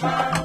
Mira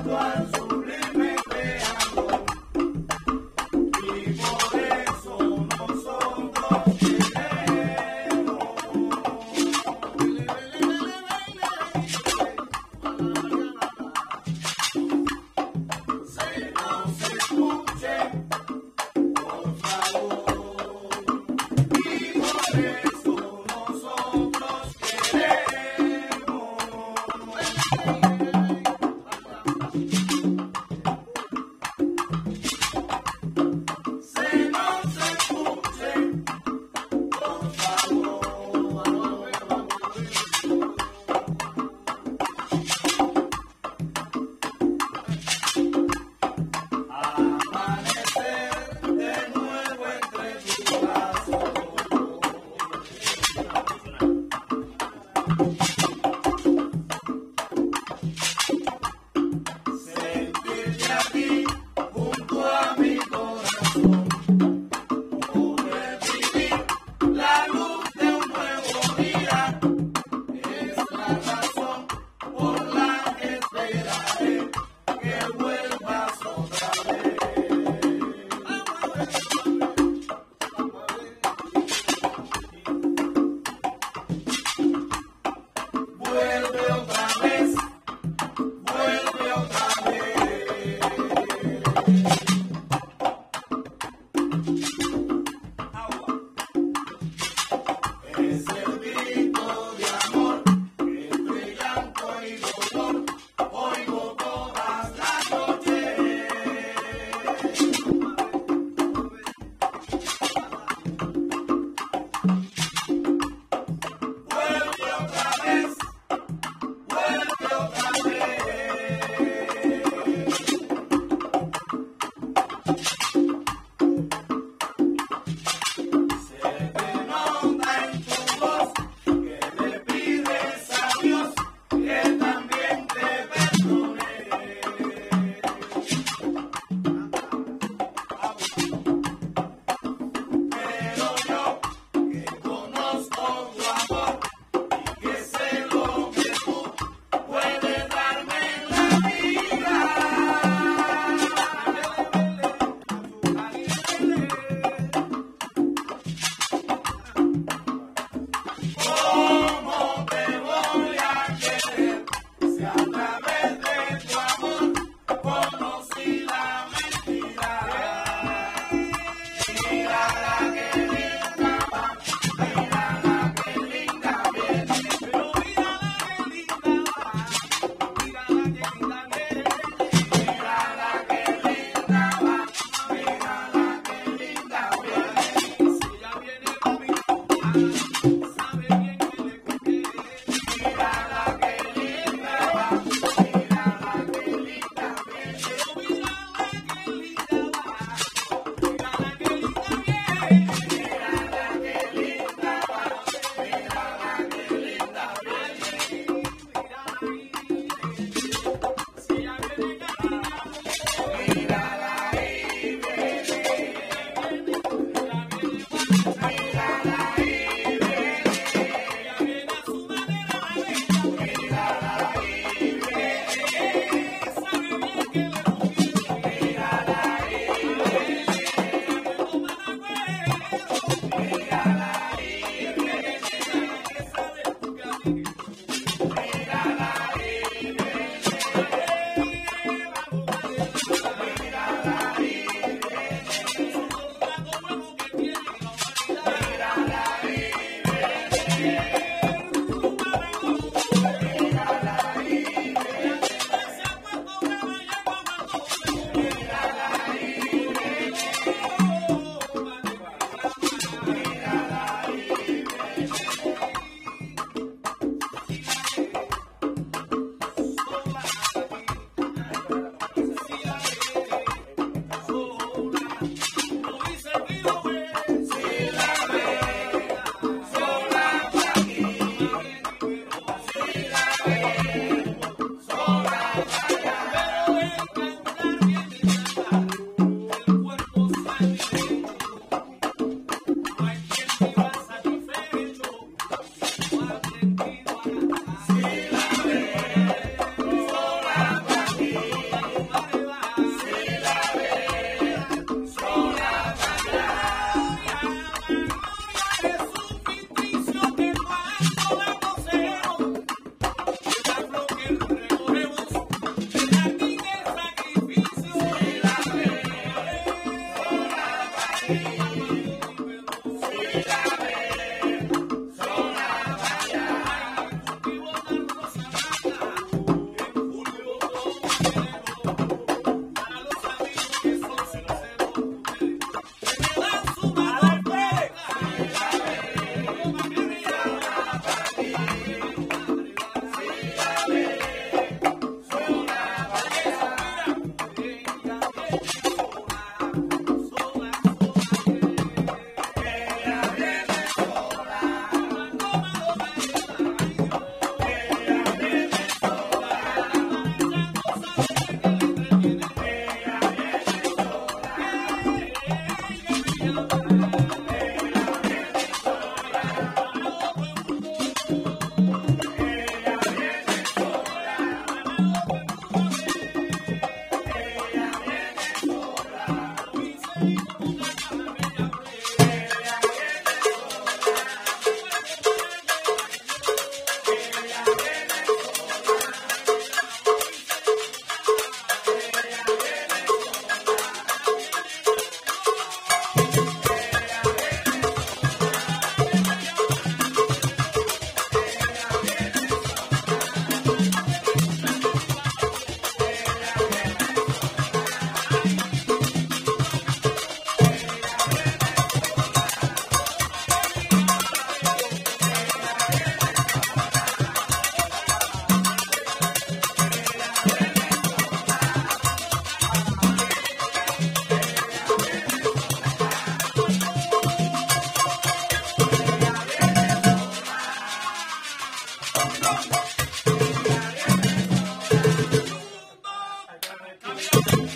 Thank